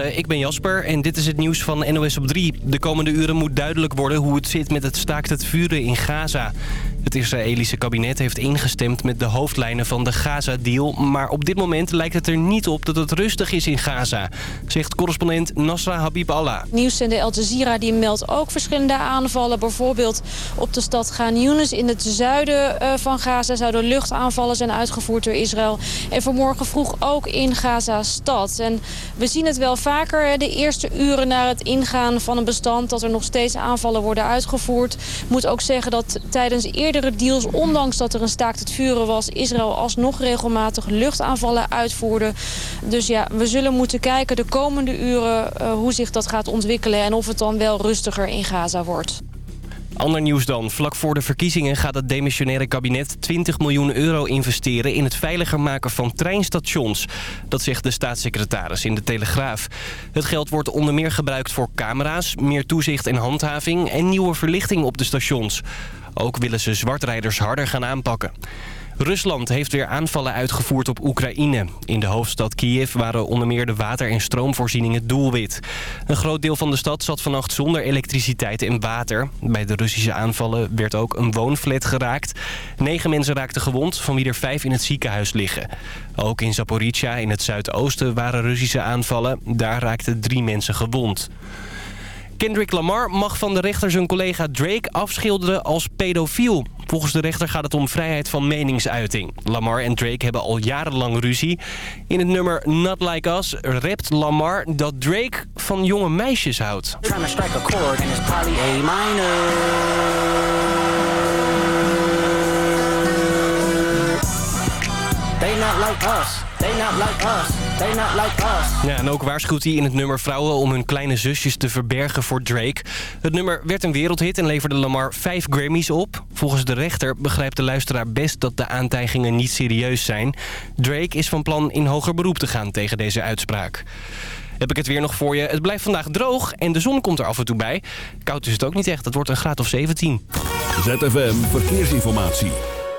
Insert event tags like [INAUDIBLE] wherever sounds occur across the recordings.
Ik ben Jasper en dit is het nieuws van NOS op 3. De komende uren moet duidelijk worden hoe het zit met het staakt het vuren in Gaza. Het Israëlische kabinet heeft ingestemd met de hoofdlijnen van de Gaza-deal... maar op dit moment lijkt het er niet op dat het rustig is in Gaza... zegt correspondent Nasra Habib Allah. Nieuwszender Al Jazeera die meldt ook verschillende aanvallen. Bijvoorbeeld op de stad Ghan Yunis in het zuiden eh, van Gaza... zouden luchtaanvallen zijn uitgevoerd door Israël. En vanmorgen vroeg ook in Gaza-stad. En we zien het wel vaker de eerste uren na het ingaan van een bestand... dat er nog steeds aanvallen worden uitgevoerd. Ik moet ook zeggen dat tijdens deals... ondanks dat er een staakt het vuren was... Israël alsnog regelmatig luchtaanvallen uitvoerde. Dus ja, we zullen moeten kijken de komende uren... Uh, hoe zich dat gaat ontwikkelen... en of het dan wel rustiger in Gaza wordt. Ander nieuws dan. Vlak voor de verkiezingen gaat het demissionaire kabinet 20 miljoen euro investeren in het veiliger maken van treinstations. Dat zegt de staatssecretaris in de Telegraaf. Het geld wordt onder meer gebruikt voor camera's, meer toezicht en handhaving en nieuwe verlichting op de stations. Ook willen ze zwartrijders harder gaan aanpakken. Rusland heeft weer aanvallen uitgevoerd op Oekraïne. In de hoofdstad Kiev waren onder meer de water- en stroomvoorzieningen doelwit. Een groot deel van de stad zat vannacht zonder elektriciteit en water. Bij de Russische aanvallen werd ook een woonflat geraakt. Negen mensen raakten gewond, van wie er vijf in het ziekenhuis liggen. Ook in Zaporizhia in het zuidoosten waren Russische aanvallen. Daar raakten drie mensen gewond. Kendrick Lamar mag van de rechter zijn collega Drake afschilderen als pedofiel. Volgens de rechter gaat het om vrijheid van meningsuiting. Lamar en Drake hebben al jarenlang ruzie. In het nummer Not Like Us rapt Lamar dat Drake van jonge meisjes houdt. They not like us. They not like us. They not like us. Ja, en ook waarschuwt hij in het nummer vrouwen om hun kleine zusjes te verbergen voor Drake. Het nummer werd een wereldhit en leverde Lamar vijf Grammys op. Volgens de rechter begrijpt de luisteraar best dat de aantijgingen niet serieus zijn. Drake is van plan in hoger beroep te gaan tegen deze uitspraak. Heb ik het weer nog voor je. Het blijft vandaag droog en de zon komt er af en toe bij. Koud is het ook niet echt. Het wordt een graad of 17. ZFM Verkeersinformatie.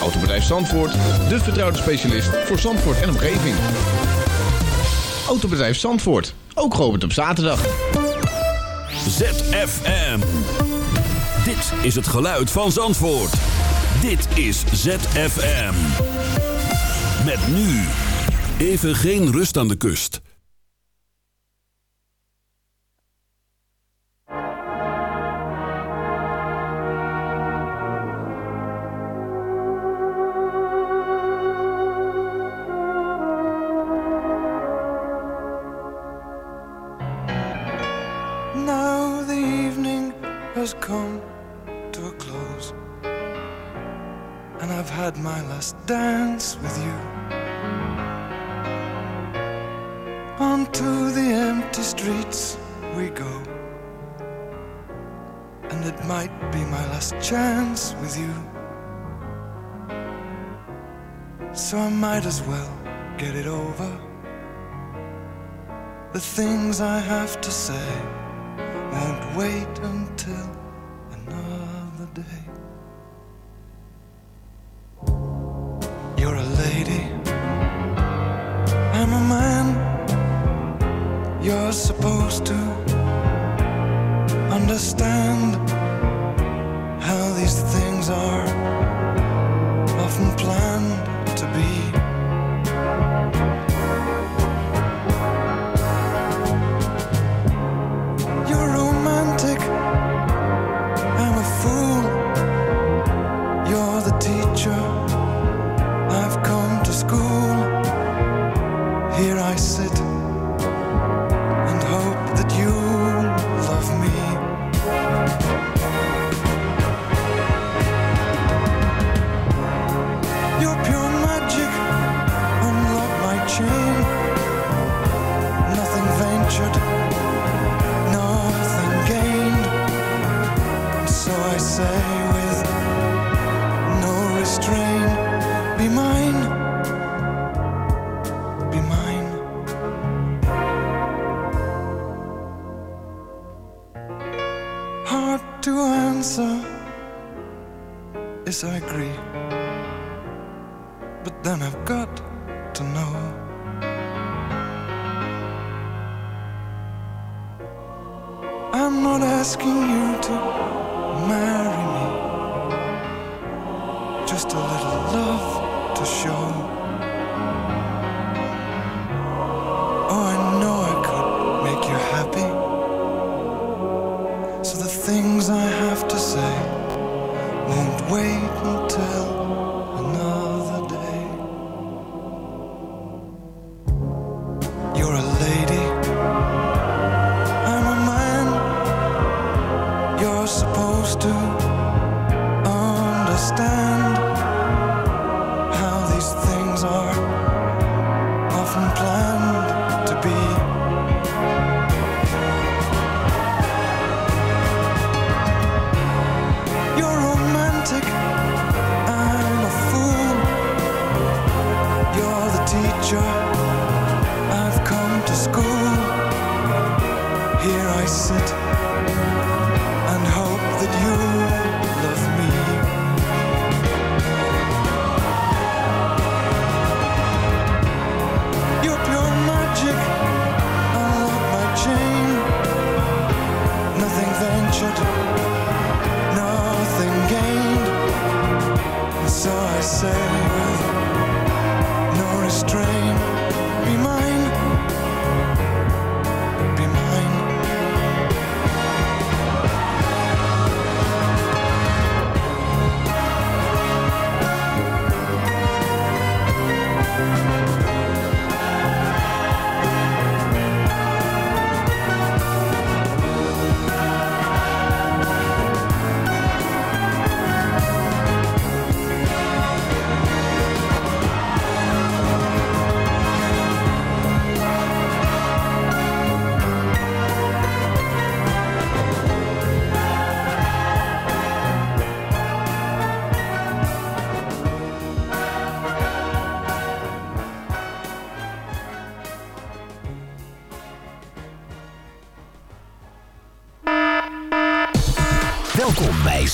Autobedrijf Zandvoort, de vertrouwde specialist voor Zandvoort en omgeving. Autobedrijf Zandvoort, ook geopend op zaterdag. ZFM. Dit is het geluid van Zandvoort. Dit is ZFM. Met nu. Even geen rust aan de kust. Has come to a close, and I've had my last dance with you. Onto the empty streets we go, and it might be my last chance with you. So I might as well get it over. The things I have to say won't wait until another day. You're a lady, I'm a man. You're supposed to understand to show.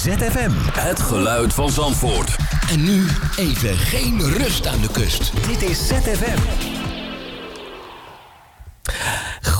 ZFM. Het geluid van Zandvoort. En nu even geen rust aan de kust. Dit is ZFM.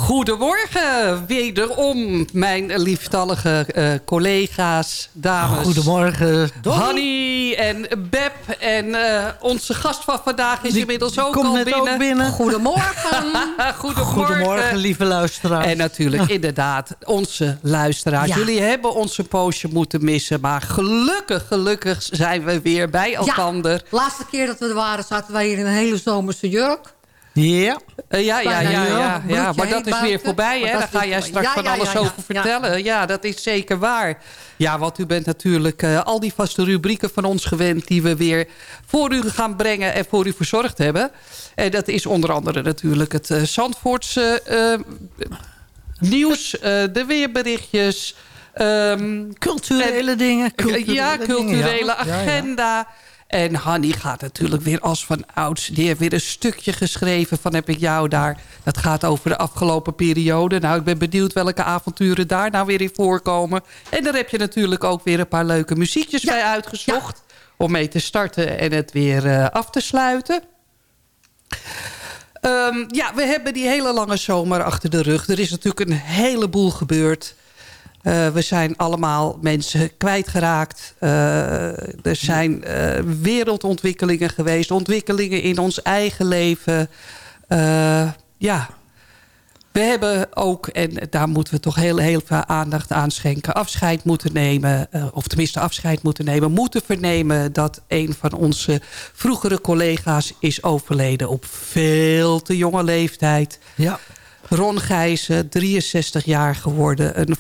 Goedemorgen, wederom mijn lieftallige eh, collega's, dames. Goedemorgen, Dolly. Hanny en Beb en eh, onze gast van vandaag is Die inmiddels ook komt al net binnen. ook binnen. Goedemorgen. [LAUGHS] Goedemorgen. Goedemorgen, lieve luisteraars. En natuurlijk [LAUGHS] inderdaad onze luisteraars. Ja. Jullie hebben ons een poosje moeten missen. Maar gelukkig, gelukkig zijn we weer bij elkander. Ja, laatste keer dat we er waren zaten wij hier in een hele zomerse jurk. Ja. Eh, ja, ja, ja, ja, ja. Maar dat is weer voorbij, hè? Daar ga jij straks van alles ja, over ja. vertellen. Ja, dat is zeker waar. Ja, want u bent natuurlijk eh, al die vaste rubrieken van ons gewend... die we weer voor u gaan brengen en voor u verzorgd hebben. En dat is onder andere natuurlijk het eh, Zandvoortse eh, nieuws, eh, de weerberichtjes... ehm, Culturele dingen. Culturele ja, dingen, culturele ja. Ja, ja. En Hanny gaat natuurlijk weer als van ouds. Die heeft weer een stukje geschreven van heb ik jou daar. Dat gaat over de afgelopen periode. Nou, ik ben benieuwd welke avonturen daar nou weer in voorkomen. En daar heb je natuurlijk ook weer een paar leuke muziekjes bij uitgezocht. Om mee te starten en het weer eh, af te sluiten. Ehm, ja, we hebben die hele lange zomer achter de rug. Er is natuurlijk een heleboel gebeurd. Eh, we zijn allemaal mensen kwijtgeraakt. Eh, er zijn eh, wereldontwikkelingen geweest. Ontwikkelingen in ons eigen leven. Ja, we hebben ook, en daar moeten we toch heel, heel veel aandacht aan schenken... afscheid moeten nemen, of tenminste afscheid moeten nemen... moeten vernemen dat een van onze vroegere collega's is overleden... op veel te jonge leeftijd. Ja. Ron Gijzen, 63 jaar geworden. Een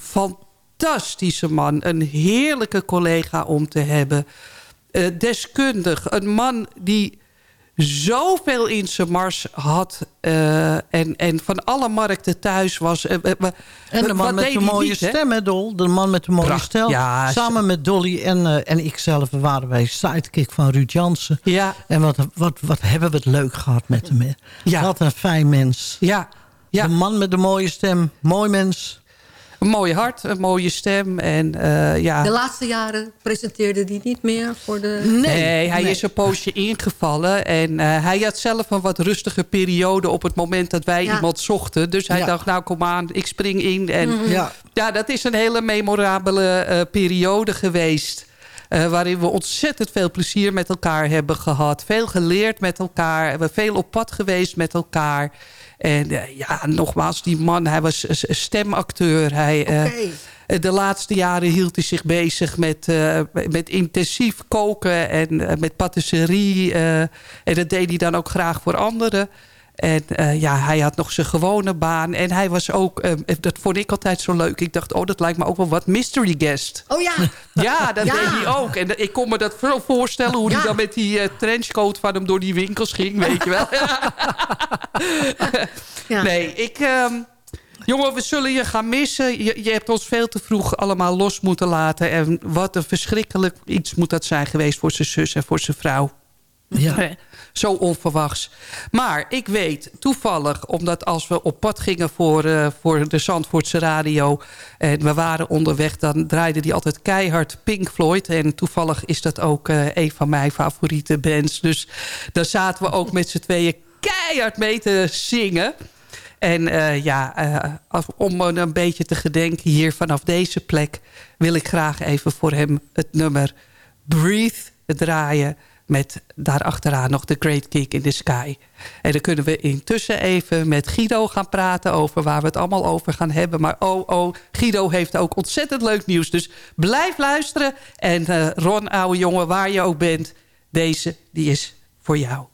fantastische man, een heerlijke collega om te hebben. Eh, deskundig, een man die zoveel in zijn mars had... eh, en, en van alle markten thuis was. Eh, En de man met de mooie niet, stem, hè, Dol? De man met de mooie Pracht. stem. Ja, Samen met Dolly en, eh, en ikzelf waren wij sidekick van Ruud Jansen. Ja. En wat, wat, wat hebben we het leuk gehad met hem. hè. Ja. Wat een fijn mens. Ja, ja. De man met de mooie stem. Mooi mens. Een mooi hart, een mooie stem. En, eh, ja. De laatste jaren presenteerde hij niet meer voor de... Nee, hij is een poosje ingevallen. En uh, hij had zelf een wat rustige periode op het moment dat wij Ja. iemand zochten. Dus hij Ja. dacht, nou kom aan, ik spring in. En Mhm. Ja. ja, dat is een hele memorabele eh, periode geweest. eh, waarin we ontzettend veel plezier met elkaar hebben gehad. Veel geleerd met elkaar. We hebben veel op pad geweest met elkaar. En eh, ja, nogmaals, die man, hij was stemacteur. Hij, eh, eh, De laatste jaren hield hij zich bezig met, met intensief koken en met patisserie. en dat deed hij dan ook graag voor anderen. En eh, ja, hij had nog zijn gewone baan. En hij was ook, eh, dat vond ik altijd zo leuk. Ik dacht, oh, dat lijkt me ook wel wat mystery guest. Oh ja, [LAUGHS] Ja, dat Ja. deed hij ook. En ik kon me dat vooral voorstellen hoe Ja. hij dan met die eh, trenchcoat van hem door die winkels ging, weet je wel. [LAUGHS] ja. Nee, ik... ehm, jongen, we zullen je gaan missen. Je, je hebt ons veel te vroeg allemaal los moeten laten. En wat een verschrikkelijk iets moet dat zijn geweest voor zijn zus en voor zijn vrouw. Ja. [LAUGHS] Zo onverwachts. Maar ik weet toevallig, omdat als we op pad gingen voor, eh, voor de Zandvoortse radio... en we waren onderweg, dan draaide die altijd keihard Pink Floyd. En toevallig is dat ook eh, een van mijn favoriete bands. Dus daar zaten we ook met z'n tweeën keihard mee te zingen. En eh, ja, om een beetje te gedenken hier vanaf deze plek... wil ik graag even voor hem het nummer Breathe draaien... met daarachteraan nog The Great Kick in the Sky. En dan kunnen we intussen even met Guido gaan praten... over waar we het allemaal over gaan hebben. Maar oh, oh, Guido heeft ook ontzettend leuk nieuws. Dus blijf luisteren. En eh, Ron, ouwe jongen, waar je ook bent... deze, die is voor jou.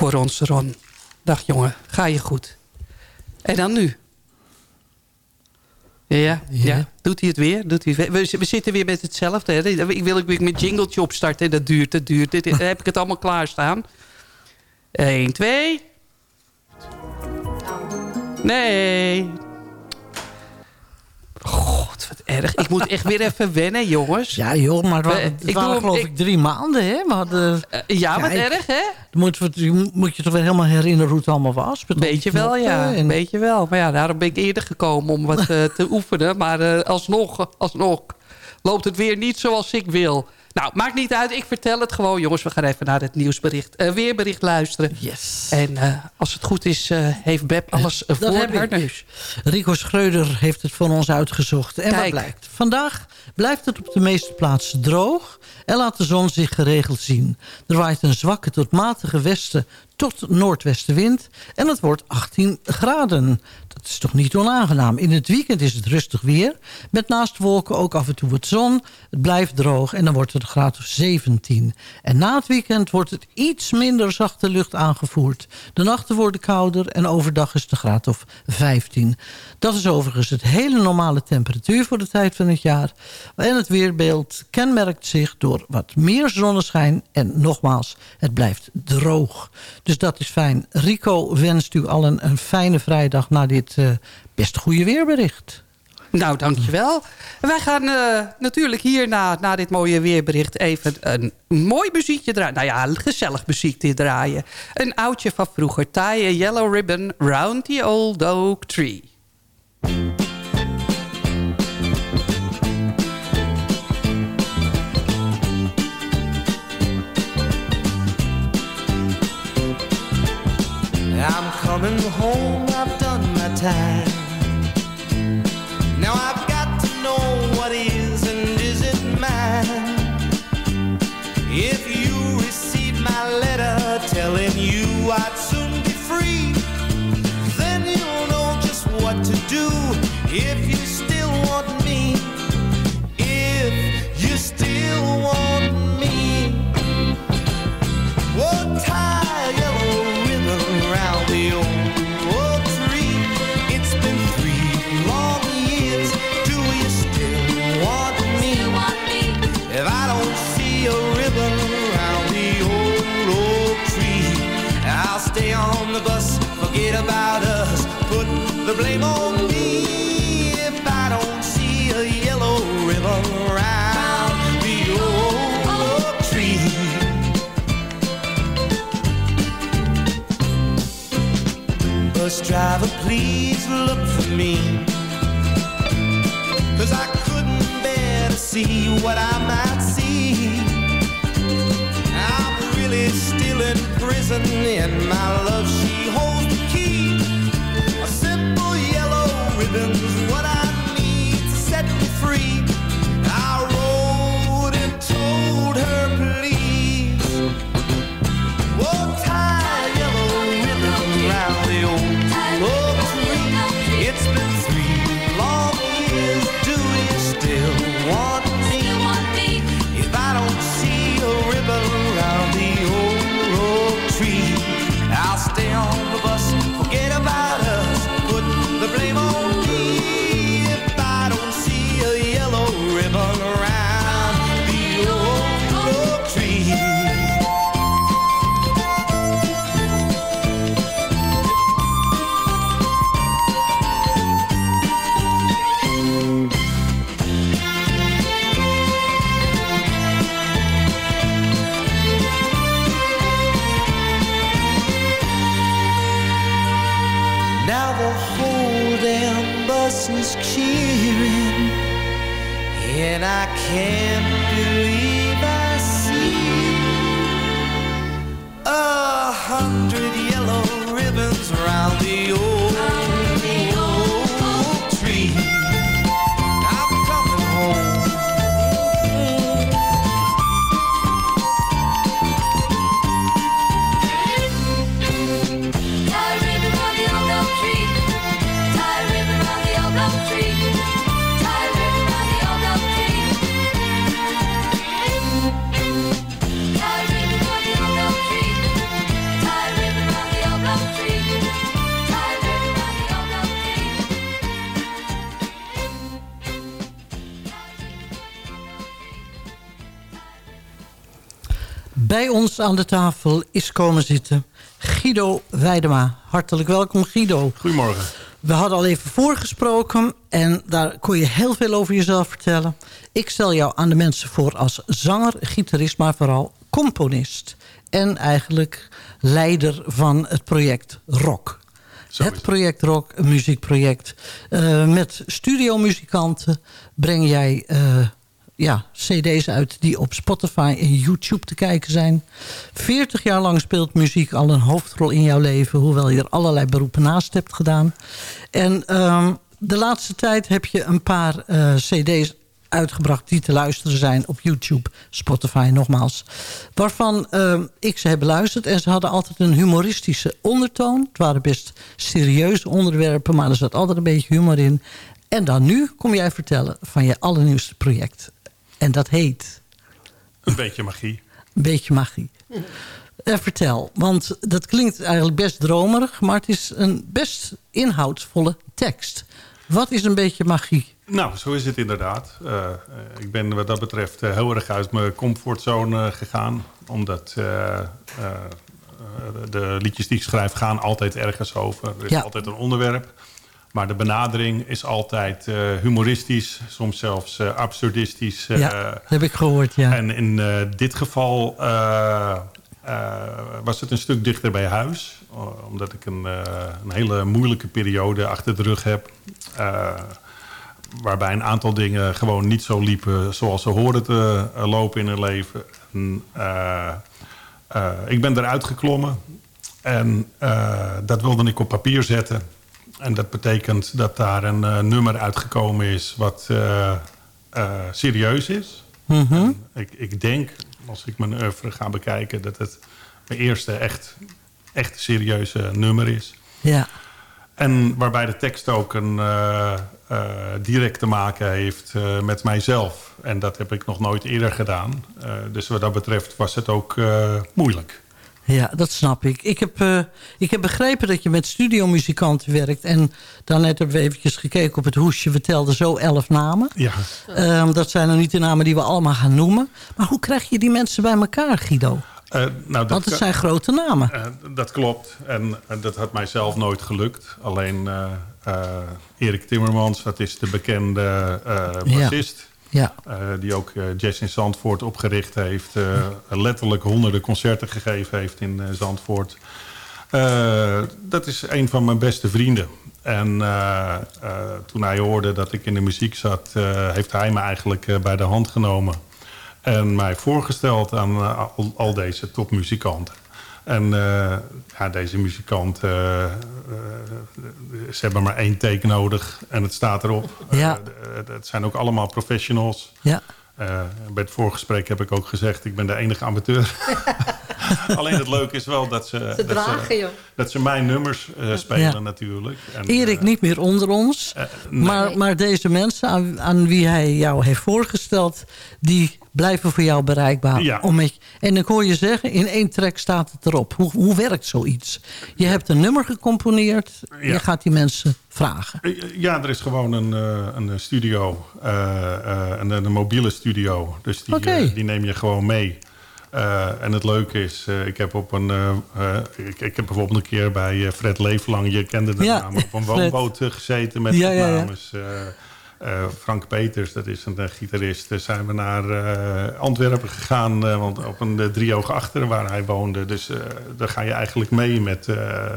Voor ons, Ron. Dag jongen, ga je goed. En dan nu? Ja, ja, doet hij het weer? Doet hij het weer? We, we zitten weer met hetzelfde. Hè? Ik wil ook weer mijn jingletje opstarten. Dat duurt, dat duurt. Dit, heb ik het allemaal klaarstaan. 1, 2. Nee. Wat erg. Ik moet echt weer even wennen, jongens. Ja, joh, maar het, het ik waren doe- geloof ik- ik drie maanden, hè? We hadden, Eh, ja, wat erg, hè? moet, moet je toch weer helemaal herinneren hoe het allemaal was? Weet je wel, ja. en- Weet je wel. Maar ja, daarom ben ik eerder gekomen om wat eh, te [LAUGHS] oefenen. Maar eh, alsnog, alsnog loopt het weer niet zoals ik wil. Nou, maakt niet uit. Ik vertel het gewoon. Jongens, we gaan even naar het nieuwsbericht. eh, weerbericht luisteren. Yes. En eh, als het goed is, eh, heeft Beb alles voor haar neus. Rico Schreuder heeft het voor ons uitgezocht. En wat blijkt? Vandaag blijft het op de meeste plaatsen droog... en laat de zon zich geregeld zien. Er waait een zwakke tot matige westen tot noordwestenwind. En het wordt 18 graden. Dat is toch niet onaangenaam. In het weekend is het rustig weer. Met naast wolken ook af en toe wat zon. Het blijft droog en dan wordt het een graad of 17. En na het weekend wordt het iets minder zachte lucht aangevoerd. De nachten worden kouder en overdag is het een graad of 15. Dat is overigens het hele normale temperatuur voor de tijd van het jaar. En het weerbeeld kenmerkt zich door wat meer zonneschijn. En nogmaals, het blijft droog. Dus dat is fijn. Rico wenst u allen een fijne vrijdag na dit uh, best goede weerbericht. Nou, dankjewel. Wij gaan uh, natuurlijk hierna, na dit mooie weerbericht... even een mooi muziekje draaien. Nou ja, een gezellig muziekje draaien. Een oudje van vroeger. Tie a yellow ribbon round the old oak tree. I'm coming home, time. Now I've got to know what is and isn't mine. If you receive my letter telling you I'd soon be free, then you'll know just what to do if blame on me. If I don't see a yellow ribbon around the old oak tree. Bus driver, please look for me. Cause I couldn't bear to see what I might see. I'm really still in prison, and my love, she holds yellow Bij ons aan de tafel is komen zitten Guido Weidema. Hartelijk welkom Guido. Goedemorgen. We hadden al even voorgesproken en daar kon je heel veel over jezelf vertellen. Ik stel jou aan de mensen voor als zanger, gitarist, maar vooral componist. En eigenlijk leider van het project Rock. het project Rock, een muziekproject. Uh, met studiomuzikanten breng jij uh, ja, cd's uit die op Spotify en YouTube te kijken zijn. 40 jaar lang speelt muziek al een hoofdrol in jouw leven... hoewel je er allerlei beroepen naast hebt gedaan. En um, de laatste tijd heb je een paar uh, cd's uitgebracht die te luisteren zijn op YouTube, Spotify nogmaals. Waarvan eh, ik ze heb beluisterd en ze hadden altijd een humoristische ondertoon. Het waren best serieuze onderwerpen, maar er zat altijd een beetje humor in. En dan nu kom jij vertellen van je allernieuwste project. En dat heet... Een beetje magie. Een beetje magie. Eh, vertel, want dat klinkt eigenlijk best dromerig... maar het is een best inhoudsvolle tekst. Wat is een beetje magie? Nou, zo is het inderdaad. Uh, uh, ik ben wat dat betreft uh, heel erg uit mijn comfortzone gegaan. Omdat de liedjes die ik schrijf gaan altijd ergens over. Er is Ja. altijd een onderwerp. Maar de benadering is altijd humoristisch. Soms zelfs absurdistisch. ja, dat heb ik gehoord, ja. En in eh, dit geval eh, eh, was het een stuk dichter bij huis. Omdat ik een, eh, een hele moeilijke periode achter de rug heb. Eh, waarbij een aantal dingen gewoon niet zo liepen zoals ze hoorden te eh, lopen in hun leven. En, eh, eh, ik ben eruit geklommen. En eh, dat wilde ik op papier zetten. En dat betekent dat daar een eh, nummer uitgekomen is wat eh, serieus is. Mhm. Ik, ik denk, als ik mijn oeuvre ga bekijken... dat het mijn eerste echt, echt serieuze nummer is. Ja. En waarbij de tekst ook een direct te maken heeft met mijzelf. En dat heb ik nog nooit eerder gedaan. Dus wat dat betreft was het ook moeilijk. Ja, dat snap ik. Ik heb, eh, ik heb begrepen dat je met studiomuzikanten werkt. En daarnet hebben we eventjes gekeken op het hoesje. We telden zo elf namen. Ja. Ehm, dat zijn nog niet de namen die we allemaal gaan noemen. Maar hoe krijg je die mensen bij elkaar, Guido? Eh, nou, dat Want het zijn grote namen. Eh, dat klopt. En dat had mijzelf nooit gelukt. Alleen Erik Timmermans, dat is de bekende bassist. Ja. Eh, die ook eh, Jazz in Zandvoort opgericht heeft. eh, letterlijk honderden concerten gegeven heeft in Zandvoort. Dat is een van mijn beste vrienden. En toen hij hoorde dat ik in de muziek zat... heeft hij me eigenlijk bij de hand genomen. En mij voorgesteld aan al deze topmuzikanten. En eh, ja, deze muzikanten, eh, eh, ze hebben maar één take nodig en het staat erop. Ja. Het zijn ook allemaal professionals. Ja. Bij het voorgesprek heb ik ook gezegd, ik ben de enige amateur. [LAUGHS] Alleen het leuke is wel dat ze, Ze dat ze mijn nummers spelen Ja. natuurlijk. En, Erik niet meer onder ons. nee. maar, maar deze mensen aan, aan wie hij jou heeft voorgesteld... die blijven voor jou bereikbaar. Ja. Om en ik hoor je zeggen, in één track staat het erop. Hoe, hoe werkt zoiets? Je hebt een nummer gecomponeerd. Ja. Je gaat die mensen vragen. Eh, Ja, er is gewoon een, eh, een studio, eh, eh, een, een mobiele studio. Dus die, eh, die neem je gewoon mee. Eh, en het leuke is, eh, ik heb op een, eh, eh, ik, ik heb bijvoorbeeld een keer bij eh, Fred Leeflang, je kende de Ja, naam, op een [LAUGHS] woonboot eh, gezeten met Ja, ja, ja. Eh, Frank Peters, dat is een eh, gitarist, eh, zijn we naar Antwerpen gegaan, want op een uh, driehoog achter waar hij woonde. Dus daar ga je eigenlijk mee met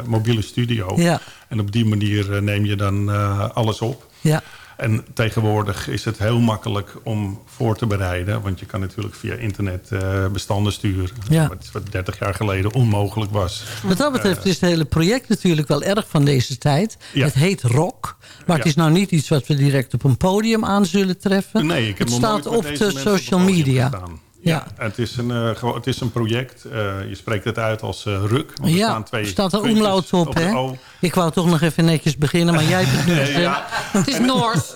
mobiele studio. Ja. En op die manier neem je dan alles op. Ja. En tegenwoordig is het heel makkelijk om voor te bereiden. Want je kan natuurlijk via internet eh, bestanden sturen. Ja. Wat, wat 30 jaar geleden onmogelijk was. Wat dat betreft is het hele project natuurlijk wel erg van deze tijd. Ja. Het heet rock. Maar het Ja. is nou niet iets wat we direct op een podium aan zullen treffen. Nee, ik heb het staat op de op social media. Ja. Het is een, eh, het is een project. Eh, je spreekt het uit als eh, ruk. want er Ja, staan twee er staat puntjes omlaut op, de hè? Ik wou toch nog even netjes beginnen, maar jij hebt [LAUGHS] het nu Nee, ja. Het is Noors.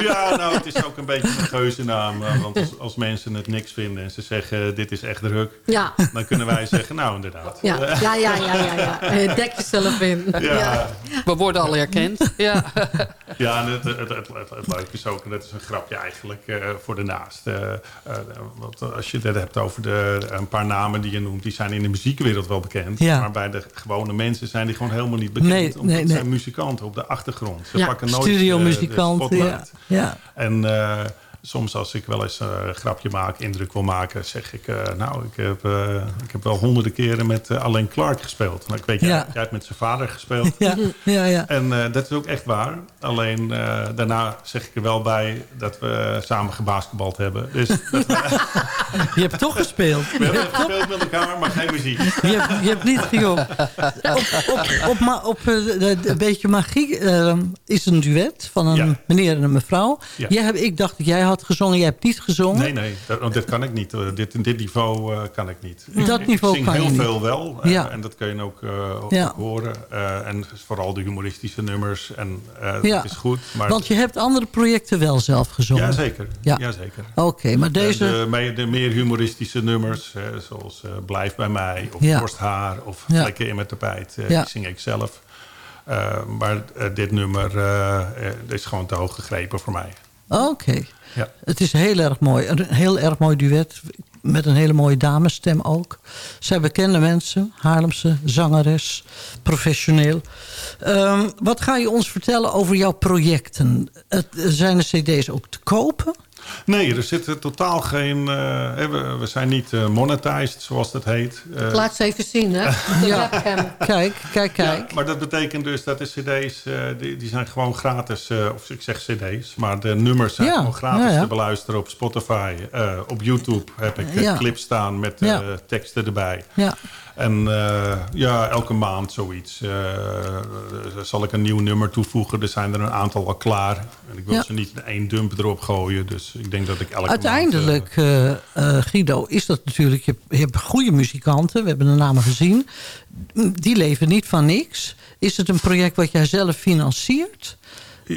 Ja, nou, het is ook een beetje een geuzennaam. eh, Want als, als mensen het niks vinden en ze zeggen, dit is echt druk. Ja. Dan kunnen wij zeggen, nou inderdaad. Ja, ja, ja, ja, ja, ja. Eh, Dek jezelf in. Ja. We worden al herkend. Ja. [LAUGHS] Ja, en het, het, het, het, het leuke is ook, en dat is een grapje eigenlijk eh, voor de naast. eh, eh, want als je het hebt over de, een paar namen die je noemt, die zijn in de muziekwereld wel bekend. Ja. Maar bij de gewone mensen zijn die gewoon helemaal niet bekend. Nee, omdat nee, zijn muzikanten op de achtergrond. Ze Ja, pakken nooit eh, de spotlight. ja, ja. En eh, Soms als ik wel eens eh, een grapje maak, indruk wil maken, zeg ik... eh, nou, ik heb, eh, ik heb wel honderden keren met Alain Clark gespeeld. Nou, ik weet, jij, jij hebt met zijn vader gespeeld. Ja, ja, ja. En dat is ook echt waar. Alleen daarna zeg ik er wel bij dat we samen gebasketbald hebben. Dus dat we, [LAUGHS] Je hebt toch gespeeld. we hebben gespeeld met elkaar, maar geen muziek. Je hebt, je hebt niet joh. [LAUGHS] Op, op, op, op een beetje magie eh, is een duet van een Ja. meneer en een mevrouw. Ja. Jij heb, ik dacht dat jij had gezongen, jij hebt niet gezongen. Nee, nee, dat, dit kan ik niet. Eh, dit, dit niveau eh, kan ik niet. Dat ik, niveau ik zing kan je heel niet. veel wel. eh, Ja. En dat kun je ook, horen. En vooral de humoristische nummers. En Ja. dat is goed. Maar Want je hebt andere projecten wel zelf gezongen. Jazeker. Ja. Jazeker. Oké, maar deze... De, meer- de meer humoristische nummers, zoals Blijf bij mij, of. Borsthaar, of. Vlekken in mijn tapijt, die zing ik zelf. Maar dit nummer is gewoon te hoog gegrepen voor mij. Oké. Ja. Het is heel erg mooi. Een heel erg mooi duet. Met een hele mooie damesstem ook. Zij bekende mensen. Haarlemse zangeres. Professioneel. Ehm, wat ga je ons vertellen over jouw projecten? Het, zijn de cd's ook te kopen? Nee, er zit totaal geen... eh, hè, we, we zijn niet eh, monetized, zoals dat heet. Eh, Laat ze even zien, hè? De [LAUGHS] Ja. webcam. Kijk, kijk, kijk. Ja, maar dat betekent dus dat de cd's, eh, die, die zijn gewoon gratis, eh, of ik zeg cd's, maar de nummers zijn Ja, gewoon gratis ja, ja. te beluisteren op Spotify. Eh, op YouTube heb ik Ja. clips staan met eh, Ja. teksten erbij. Ja. En eh, ja, elke maand zoiets. eh, zal ik een nieuw nummer toevoegen. Er zijn er een aantal al klaar. En ik wil Ja. ze niet in één dump erop gooien. Dus ik denk dat ik elke Uiteindelijk, eh, eh, Guido, is dat natuurlijk... Je, je hebt goede muzikanten, we hebben de namen gezien. Die leven niet van niks. Is het een project wat jij zelf financiert?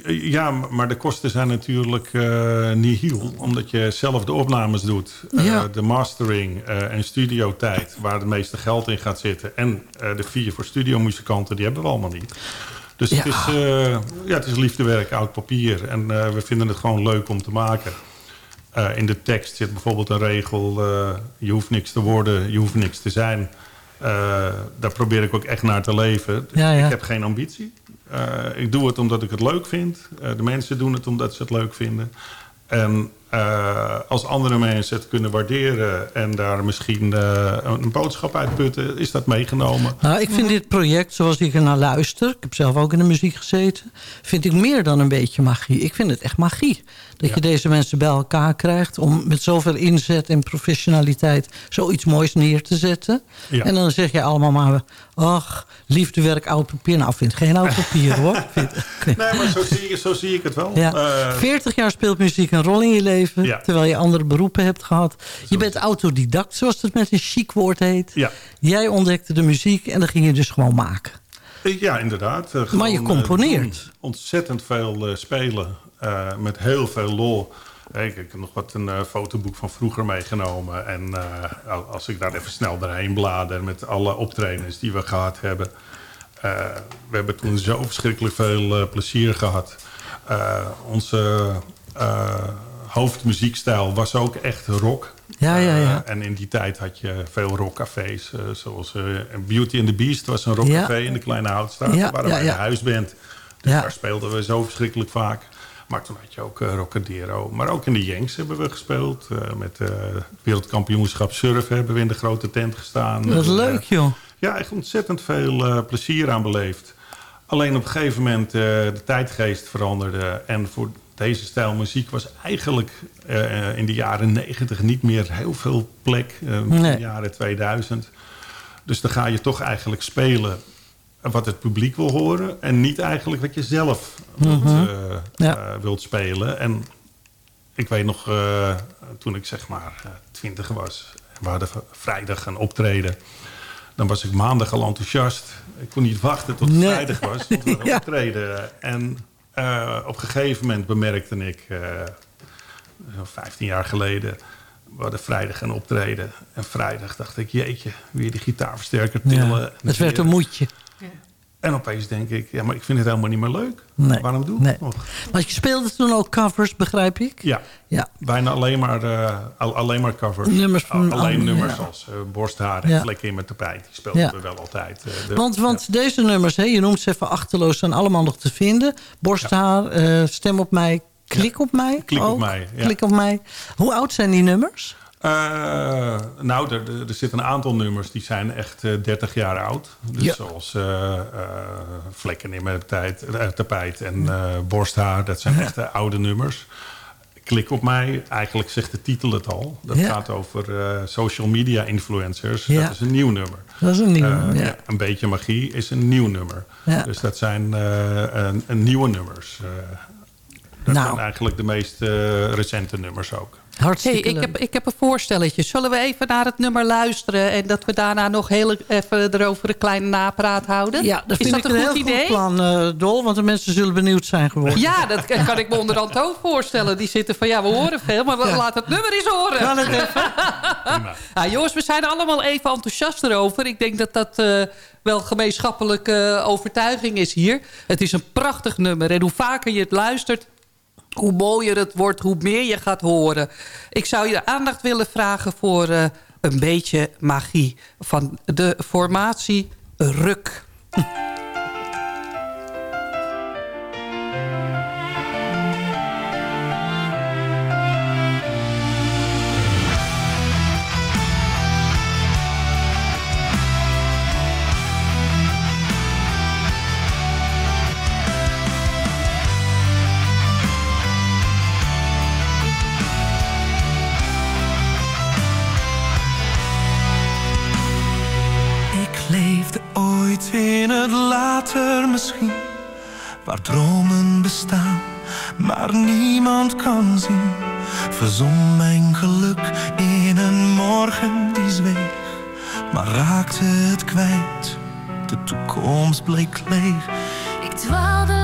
Ja, maar de kosten zijn natuurlijk eh nihil. Omdat je zelf de opnames doet. Eh, Ja. de mastering eh, en studiotijd. Waar het meeste geld in gaat zitten. En de vier voor studiomuzikanten. Die hebben we allemaal niet. Dus het, is, ja, het is liefdewerk, oud papier. En we vinden het gewoon leuk om te maken. In de tekst zit bijvoorbeeld een regel... je hoeft niks te worden, je hoeft niks te zijn. Daar probeer ik ook echt naar te leven. Ja. Ik heb geen ambitie. Eh, ik doe het omdat ik het leuk vind. Eh, de mensen doen het omdat ze het leuk vinden. En eh, als andere mensen het kunnen waarderen... en daar misschien een boodschap uit putten... is dat meegenomen. Nou, ik vind dit project, zoals ik er naar luister... ik heb zelf ook in de muziek gezeten... vind ik meer dan een beetje magie. Ik vind het echt magie. Dat je deze mensen bij elkaar krijgt... om met zoveel inzet en professionaliteit... zoiets moois neer te zetten. Ja. En dan zeg je allemaal maar... ach, liefdewerk, oud papier. Nou, vind geen oud papier, hoor. [LAUGHS] Nee, maar zo zie, ik- zo zie ik het wel. ja. Eh, 40 jaar speelt muziek een rol in je leven... Ja. terwijl je andere beroepen hebt gehad. Je bent autodidact, zoals het met een chic woord heet. Jij ontdekte de muziek en dan ging je dus gewoon maken. Ja, inderdaad. Eh, Maar je eh, componeert. ontzettend veel eh, spelen. Eh, met heel veel lol. Ik, ik heb nog wat een eh, fotoboek van vroeger meegenomen. En eh, al- als ik daar even snel doorheen blader... met alle optredens die we gehad hebben. we hebben toen zo verschrikkelijk veel plezier gehad. Eh, onze hoofdmuziekstijl was ook echt rock. Ja, ja, ja. En in die tijd had je veel rockcafés. zoals Beauty and the Beast was een rockcafé Ja. in de Kleine Houtstraat. Ja, waar ja, wij ja. de huisband. Dus daar speelden we zo verschrikkelijk vaak. Maar toen had je ook uh, Rockadero. Maar ook in de Yanks hebben we gespeeld. Eh, met uh, wereldkampioenschap surfen hebben we in de grote tent gestaan. Dat is leuk, eh, joh. ja, echt ontzettend veel eh, plezier aan beleefd. Alleen op een gegeven moment de tijdgeest veranderde. En voor deze stijl muziek was eigenlijk in de jaren negentig niet meer heel veel plek. Nee. In de jaren 2000. Dus dan ga je toch eigenlijk spelen wat het publiek wil horen. En niet eigenlijk wat je zelf wilt, Mhm. uh, Ja. uh, wilt spelen. En ik weet nog, uh, toen ik zeg maar twintig was. En we hadden vrijdag een optreden. Dan was ik maandag al enthousiast. Ik kon niet wachten tot het Nee. vrijdag was. Want we [LAUGHS] Ja. optreden. En op een gegeven moment bemerkte ik, uh, 15 jaar geleden, we hadden vrijdag een optreden. En vrijdag dacht ik, jeetje, weer die gitaarversterker tillen. Ja, het werd een moedje. En opeens denk ik, ja, maar ik vind het helemaal niet meer leuk. Nee. Waarom doe ik Nee. het nog? Maar je speelde toen ook covers, begrijp ik? Ja, Ja. bijna alleen maar, uh, al, alleen maar covers. Nummers van Al- alleen anderen, nummers ja. als uh, borsthaar en Ja. vlekken in mijn tapijt. Die speelden Ja. we wel altijd. Uh, de- Want, want deze nummers, hè, je noemt ze even achterloos, zijn allemaal nog te vinden. Borsthaar, eh, stem op mij, Klik op mij? Klik op mij. Klik op mij. Hoe oud zijn die nummers? Eh, nou, er, er, zitten een aantal nummers die zijn echt eh 30 jaar oud. Dus Ja. zoals eh, Vlekken in mijn tijd, tapijt en Borsthaar. Dat zijn echt oude nummers. Klik op mij, eigenlijk zegt de titel het al. Dat Ja. gaat over social media influencers. Ja. Dat is een nieuw nummer. Dat is een nieuw nummer, ja. Een beetje magie is een nieuw nummer. Dus dat zijn een, een nieuwe nummers. Dat Nou. zijn eigenlijk de meest recente nummers ook. Hey, Hartstikke ik, leuk. heb, ik heb een voorstelletje. Zullen we even naar het nummer luisteren... en dat we daarna nog heel even erover een kleine napraat houden? Ja, dat Is vind dat ik een een goed heel idee? goed plan, eh, Dol. Want de mensen zullen benieuwd zijn geworden. Ja, dat kan ik me onderhand ook voorstellen. Die zitten van, ja, we horen veel, maar Ja. laat het nummer eens horen. Kan het even? [LAUGHS] Ja, jongens, we zijn allemaal even enthousiast erover. Ik denk dat dat eh, wel gemeenschappelijke overtuiging is hier. Het is een prachtig nummer. En hoe vaker je het luistert, hoe mooier het wordt, hoe meer je gaat horen. Ik zou je aandacht willen vragen voor eh, een beetje magie. Van de formatie Ruk. Dromen bestaan, maar niemand kan zien. Verzon mijn geluk in een morgen die zweeg, maar raakte het kwijt. De toekomst bleek leeg. Ik dwaalde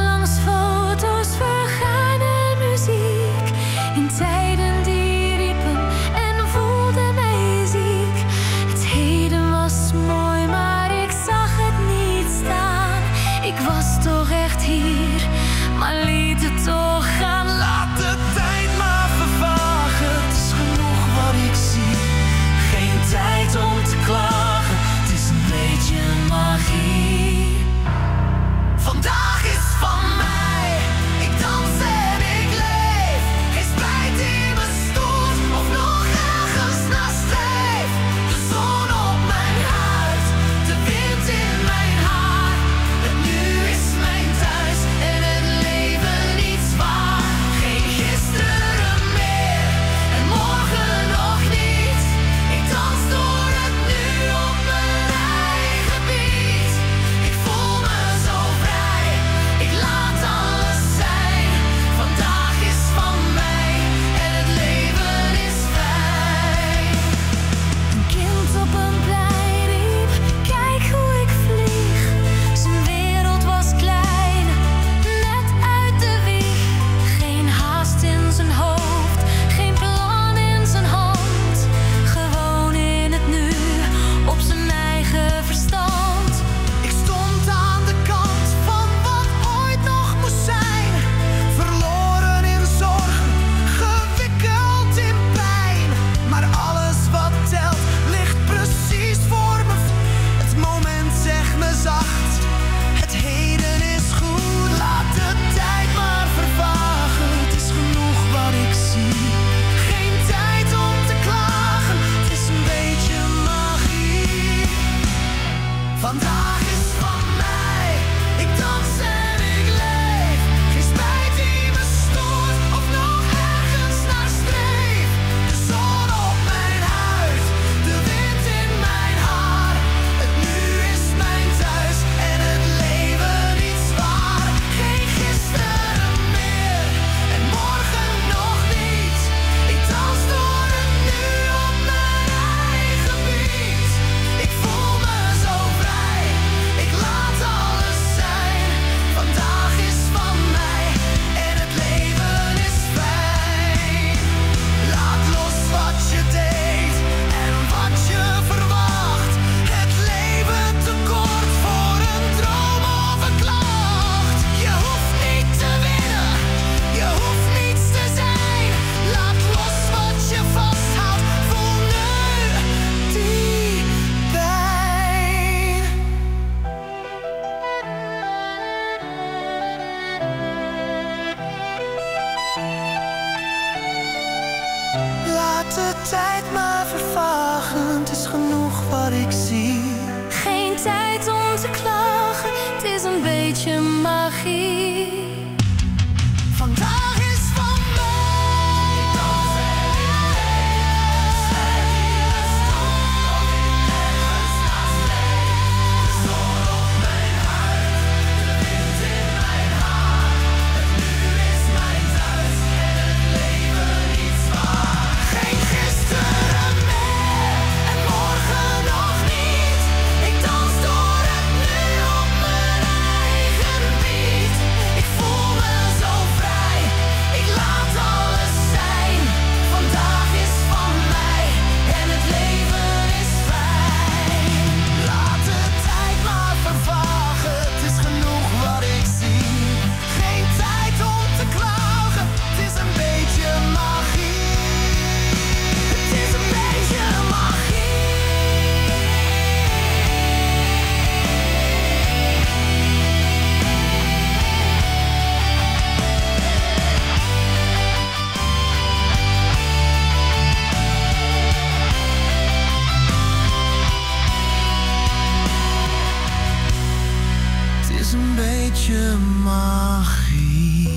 is een beetje magie.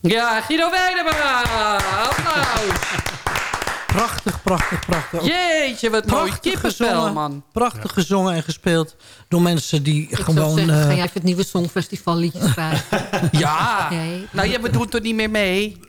Ja, Guido Weidema. Applaus. Prachtig, prachtig, prachtig. Jeetje, wat mooi. prachtig Kippenvel, gezongen, man. Prachtig gezongen en gespeeld door mensen die Ik gewoon... zou zeggen, ga eh, jij even het nieuwe Songfestival liedje [LAUGHS] schrijven? Ja. Nou, jij doet er niet meer mee.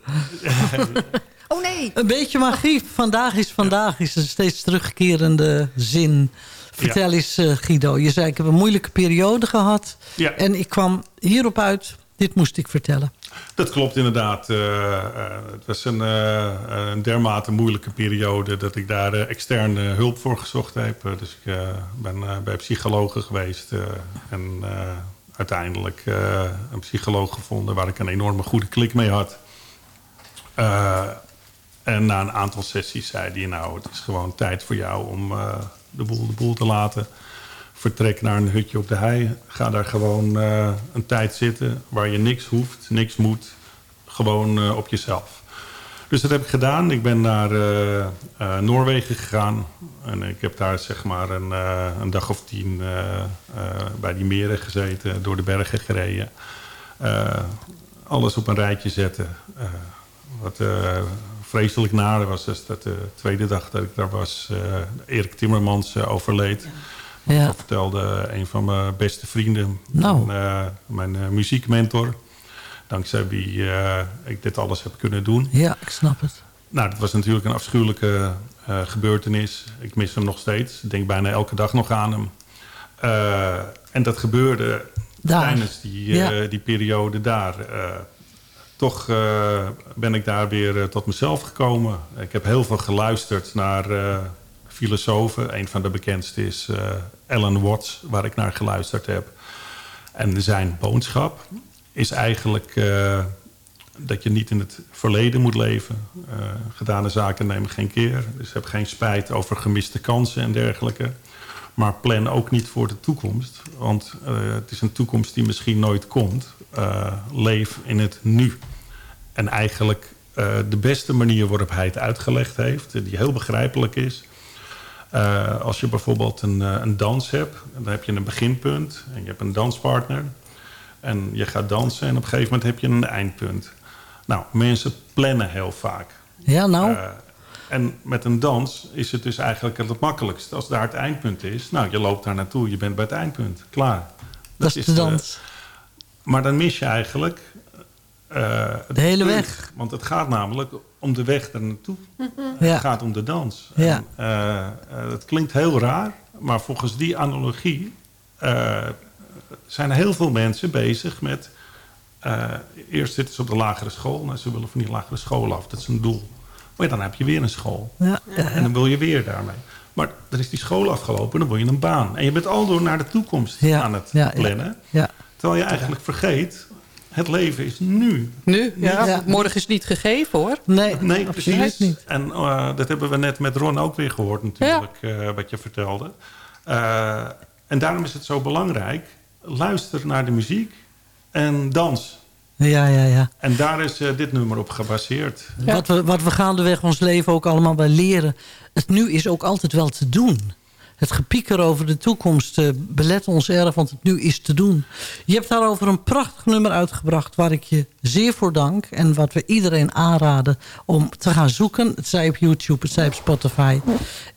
[LAUGHS] Oh nee. Een beetje magie. Vandaag is vandaag is een steeds terugkerende zin. Vertel eens, eh, Guido. Je zei, ik heb een moeilijke periode gehad. Ja. En ik kwam hierop uit. Dit moest ik vertellen. Dat klopt inderdaad. Eh, eh, het was een, eh, een dermate moeilijke periode dat ik daar externe hulp voor gezocht heb. Dus ik eh, ben bij psychologen geweest eh, en eh, uiteindelijk eh, een psycholoog gevonden waar ik een enorme goede klik mee had. Eh, en na een aantal sessies zei hij, nou het is gewoon tijd voor jou om eh, de, boel, de boel te laten. Vertrek naar een hutje op de hei. Ga daar gewoon eh, een tijd zitten waar je niks hoeft, niks moet. Gewoon eh, op jezelf. Dus dat heb ik gedaan. Ik ben naar Noorwegen gegaan. En ik heb daar zeg maar een, een dag of tien bij die meren gezeten. Door de bergen gereden. Alles op een rijtje zetten. Wat vreselijk naar was, is dat de tweede dag dat ik daar was... eh, Erik Timmermans eh, overleed. Ja. Dat vertelde een van mijn beste vrienden. Nou. Mijn, eh, mijn eh, muziekmentor. Dankzij wie eh, ik dit alles heb kunnen doen. Ja, ik snap het. Nou, dat was natuurlijk een afschuwelijke eh, gebeurtenis. Ik mis hem nog steeds. Ik denk bijna elke dag nog aan hem. Eh, en dat gebeurde Daar. tijdens die, Ja. eh, die periode daar. Toch eh, ben ik daar weer eh, tot mezelf gekomen. Ik heb heel veel geluisterd naar eh, filosofen. Een van de bekendste is Alan Watts, waar ik naar geluisterd heb. En zijn boodschap is eigenlijk dat je niet in het verleden moet leven. Gedane zaken nemen geen keer. Dus heb geen spijt over gemiste kansen en dergelijke. Maar plan ook niet voor de toekomst. Want het is een toekomst die misschien nooit komt. Eh, leef in het nu. En eigenlijk eh, de beste manier waarop hij het uitgelegd heeft... die heel begrijpelijk is... Eh, als je bijvoorbeeld een, een dans hebt, dan heb je een beginpunt en je hebt een danspartner. En je gaat dansen en op een gegeven moment heb je een eindpunt. Nou, mensen plannen heel vaak. Ja, nou. En met een dans is het dus eigenlijk het makkelijkst. Als daar het eindpunt is, nou, je loopt daar naartoe, je bent bij het eindpunt. Klaar. Dat is de dans. Maar dan mis je eigenlijk... eh, De hele punt. weg. Want het gaat namelijk om de weg er naartoe. Ja. Het gaat om de dans. Ja. En, eh, eh, het klinkt heel raar, maar volgens die analogie eh, zijn er heel veel mensen bezig met. eh, eerst zitten ze op de lagere school, nou, ze willen van die lagere school af, dat is een doel. Maar ja, dan heb je weer een school. Ja, ja, En dan wil je weer daarmee. Maar dan is die school afgelopen, dan wil je een baan. En je bent al door naar de toekomst Ja, aan het ja, ja. plannen. Ja. Terwijl je eigenlijk vergeet, het leven is nu. Nu? Ja, Ja. morgen is niet gegeven hoor. Nee, Nee, absoluut precies. niet. En eh, dat hebben we net met Ron ook weer gehoord natuurlijk, eh, wat je vertelde. Eh, en daarom is het zo belangrijk, luister naar de muziek en dans. Ja, ja, ja. En daar is dit nummer op gebaseerd. Wat, we, wat we gaandeweg ons leven ook allemaal bij leren. het nu is ook altijd wel te doen. Het gepieker over de toekomst eh, belet ons erg, want het nu is te doen. Je hebt daarover een prachtig nummer uitgebracht... waar ik je zeer voor dank. En wat we iedereen aanraden om te gaan zoeken. Het zij op YouTube, het zij op Spotify.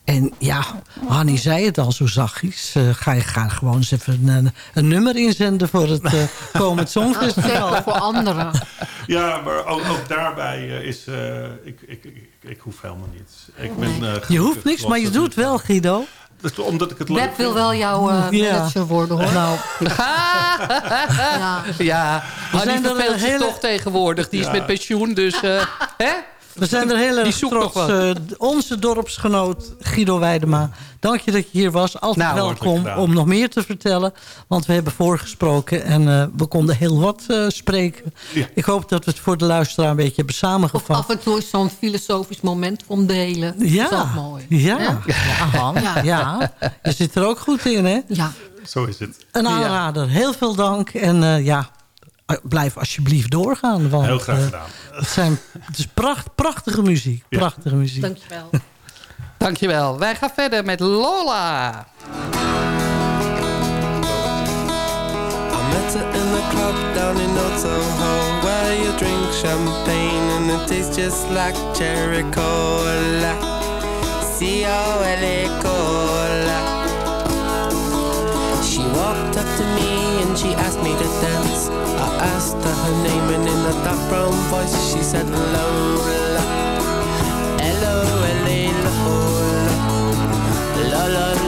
En ja, Hanny zei het al zo zachtjes. Eh, ga je ga gewoon eens even een, een nummer inzenden... voor het uh, [LAUGHS] komend Songfestival. voor anderen. [LAUGHS] Ja, maar ook, ook daarbij is... eh, ik, ik, ik, ik hoef helemaal niets. Ik ben, Je hoeft niks, maar je doet wel, Guido. Dat omdat ik het leuk Beb wil wel jouw eh, Ja. manager worden, hoor. Nou, ja. [LAUGHS] Ja, zijn er verveelt zich hele- toch tegenwoordig. Die is met pensioen, dus... eh, hè? We zijn er heel erg trots. eh, onze dorpsgenoot Guido Weidema. Dank je dat je hier was. Altijd Nou, welkom om nog meer te vertellen. Want we hebben voorgesproken en eh, we konden heel wat eh, spreken. Ja. Ik hoop dat we het voor de luisteraar een beetje hebben samengevat. Af en toe is zo'n filosofisch moment om delen. ja, Dat is ook mooi. Ja. Ja. Ja. ja. je zit er ook goed in, hè? Ja. Zo is het. Een aanrader. Heel veel dank. En eh, ja, blijf alsjeblieft doorgaan. Want, Heel graag eh, gedaan. het, zijn, het is pracht, prachtige muziek. Ja. Prachtige muziek. Dankjewel. [LAUGHS] Dankjewel. Wij gaan verder met Lola. In the club down in Old Soho Where you drink champagne and it tastes just like cherry cola C-O-L-A cola her name and in a dark brown voice she said Lola L-O-L-A Lola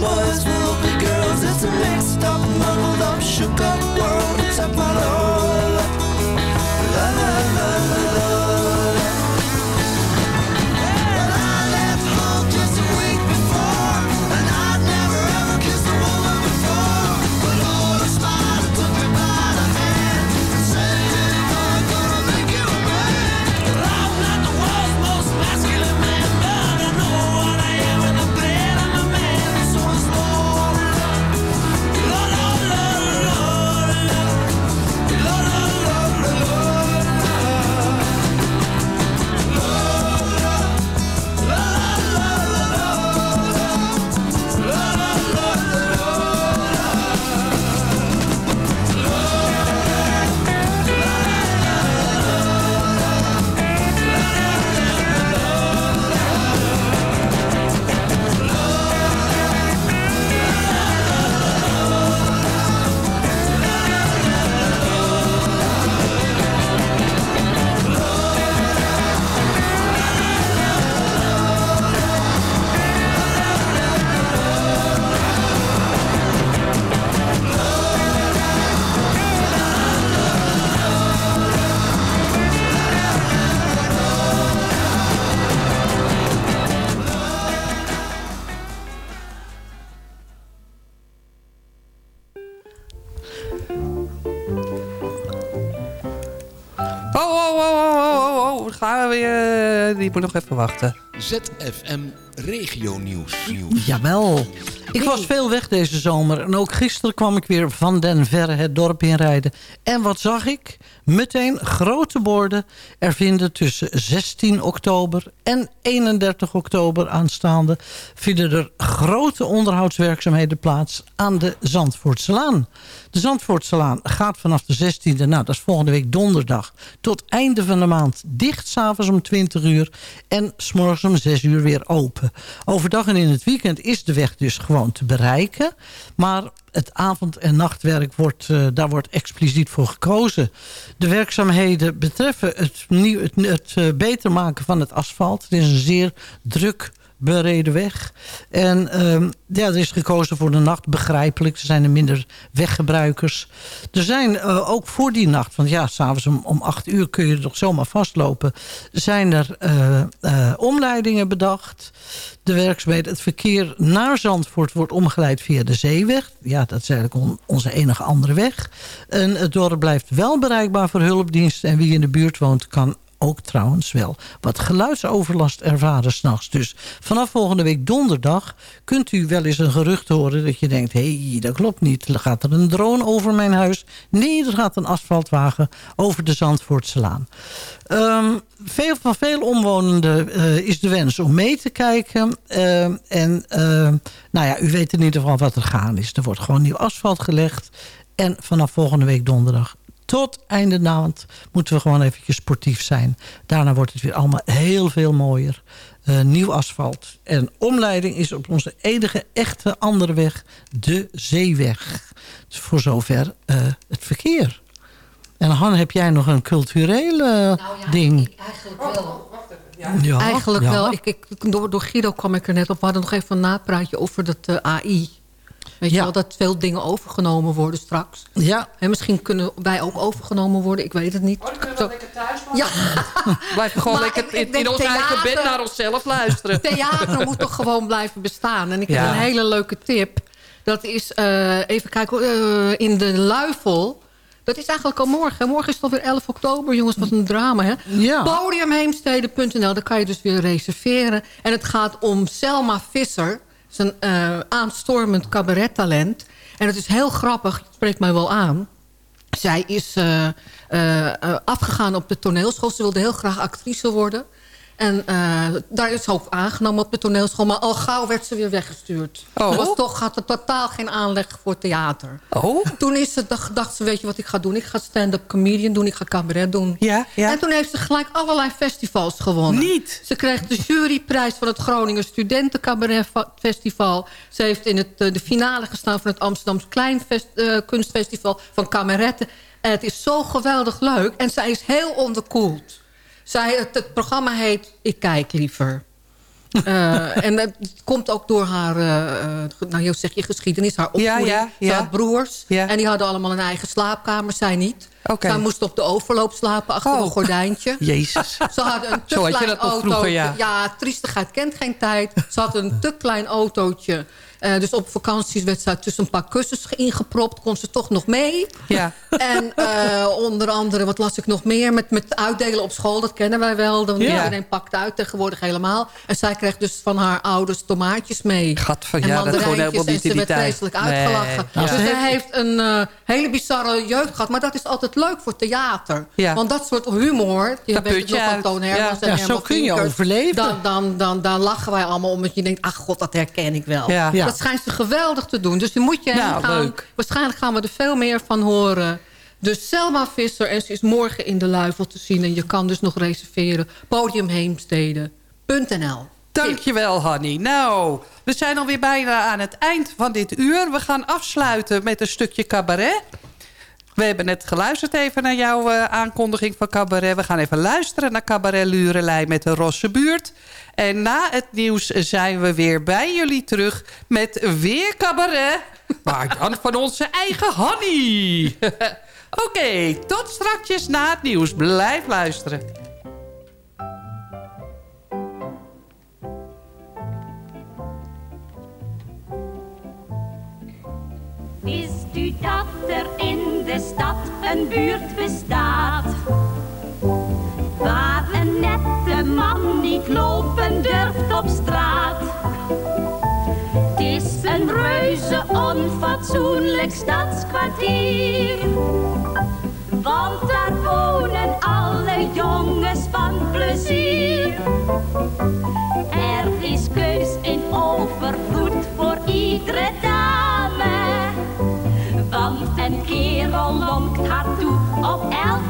was. Moet nog even wachten. ZFM Regio Nieuws. Jawel. Ik was veel weg deze zomer. En ook gisteren kwam ik weer van den verre het dorp inrijden. En wat zag ik? Meteen grote borden. Er vinden tussen 16 oktober en 31 oktober aanstaande... vinden er grote onderhoudswerkzaamheden plaats aan de Zandvoortselaan. De Zandvoortselaan gaat vanaf de 16e, nou dat is volgende week donderdag... tot einde van de maand dicht, s'avonds om 20 uur... en s'morgens om 6 uur weer open. Overdag en in het weekend is de weg dus gewoon te bereiken. Maar het avond- en nachtwerk wordt, uh, daar wordt expliciet voor gekozen. De werkzaamheden betreffen het, nieuw, het, het uh, beter maken van het asfalt. Het is een zeer druk bereden weg. En um, ja, er is gekozen voor de nacht, begrijpelijk. Er zijn er minder weggebruikers. Er zijn uh, ook voor die nacht, want ja, s'avonds om, om acht uur kun je toch zomaar vastlopen. Zijn er uh, uh, omleidingen bedacht. De werkzaamheden, het verkeer naar Zandvoort wordt omgeleid via de zeeweg. Ja, dat is eigenlijk on, onze enige andere weg. En het dorp blijft wel bereikbaar voor hulpdiensten. En wie in de buurt woont kan ook trouwens wel wat geluidsoverlast ervaren s'nachts. Dus vanaf volgende week donderdag kunt u wel eens een gerucht horen... dat je denkt, hé, hey, dat klopt niet. Gaat er een drone over mijn huis. Nee, er gaat een asfaltwagen over de Zandvoortselaan. Um, veel, van veel omwonenden uh, is de wens om mee te kijken. Uh, en uh, nou ja, u weet in ieder geval wat er gaan is. Er wordt gewoon nieuw asfalt gelegd. En vanaf volgende week donderdag tot einde maand moeten we gewoon eventjes sportief zijn. Daarna wordt het weer allemaal heel veel mooier. Uh, nieuw asfalt. En omleiding is op onze enige echte andere weg de zeeweg. Dus voor zover uh, het verkeer. En Han, heb jij nog een culturele nou ja, ding? Ik, eigenlijk wel. Ja. Ja, eigenlijk ja. wel. Ik, ik, door, door Guido kwam ik er net op. We hadden nog even een napraatje over dat uh, AI. Weet je wel, dat veel dingen overgenomen worden straks. Ja. En misschien kunnen wij ook overgenomen worden. Ik weet het niet. Oh, kunnen we lekker thuis Ja. [LAUGHS] Blijven gewoon maar lekker in, in ons theater, eigen bed naar onszelf luisteren. [LAUGHS] Theater moet toch gewoon blijven bestaan. En ik ja. heb een hele leuke tip. Dat is, uh, even kijken, uh, in de Luifel... Dat is eigenlijk al morgen. Morgen is het alweer 11 oktober, jongens. Wat een drama, hè? Ja. Podiumheemstede.nl, daar kan je dus weer reserveren. En het gaat om Selma Visser. Is een uh, aanstormend cabarettalent. En het is heel grappig, het spreekt mij wel aan. Zij is uh, uh, afgegaan op de toneelschool. Ze wilde heel graag actrice worden. En uh, daar is ze ook aangenomen op de toneelschool. Maar al gauw werd ze weer weggestuurd. Oh. Was toch had er totaal geen aanleg voor theater. Oh. Toen is ze, dacht ze, weet je wat ik ga doen? Ik ga stand-up comedian doen, ik ga cabaret doen. Ja, ja. En toen heeft ze gelijk allerlei festivals gewonnen. Niet? Ze kreeg de juryprijs van het Groninger Studenten Cabaret Festival. Ze heeft in het, de finale gestaan van het Amsterdamse Klein Fest, uh, Kunstfestival van Kameretten. En het is zo geweldig leuk. En zij is heel onderkoeld. Zij, het, het, programma heet Ik Kijk Liever. uh, [LAUGHS] en dat komt ook door haar, uh, nou je zeg je geschiedenis, haar opvoeding. Ja, ja, ja. Ze had broers en die hadden allemaal een eigen slaapkamer, zij niet. Okay. Zij moest op de overloop slapen achter oh. een gordijntje. [LAUGHS] Jezus. Ze had een te Zo klein had je dat auto. vroeger, ja. ja, triestigheid kent geen tijd. Ze had een te klein autootje. Uh, dus op vakanties werd ze tussen een paar kussens ingepropt. Kon ze toch nog mee. Ja. [LAUGHS] En uh, onder andere, wat las ik nog meer? Met, met uitdelen op school, dat kennen wij wel. Dan ja. Iedereen pakt uit tegenwoordig helemaal. En zij kreeg dus van haar ouders tomaatjes mee. Gat van en ja, dat gewoon helemaal En ze werd vreselijk nee. uitgelachen. Ja. Dus ze heeft een uh, hele bizarre jeugd gehad. Maar dat is altijd leuk voor theater. Ja. Want dat soort humor... Je dat weet nog van Toon Hermans ja. en ja, Zo kun je overleven. Dan, dan, dan, dan lachen wij allemaal omdat je denkt... ach god, dat herken ik wel. Ja. Dat schijnt ze geweldig te doen. Dus nu moet je nou, gaan. Leuk. Waarschijnlijk gaan we er veel meer van horen. Dus Selma Visser en ze is morgen in de Luifel te zien. En je kan dus nog reserveren. Podiumheemsteden.nl Dankjewel, Hanny. Nou, we zijn alweer bijna aan het eind van dit uur. We gaan afsluiten met een stukje cabaret. We hebben net geluisterd even naar jouw uh, aankondiging van cabaret. We gaan even luisteren naar cabaret Lurelei met de Rosse Buurt. En na het nieuws zijn we weer bij jullie terug met weer cabaret. Maar dan van onze eigen Hanny. [LAUGHS] Oké, tot straks na het nieuws. Blijf luisteren. Wist u dat er in de stad een buurt bestaat? Waar een een man die lopen durft op straat. Het is een reuze onfatsoenlijk stadskwartier. Want daar wonen alle jongens van plezier. Er is keus in overvloed voor iedere dame. Want een kerel lonkt haar toe op elk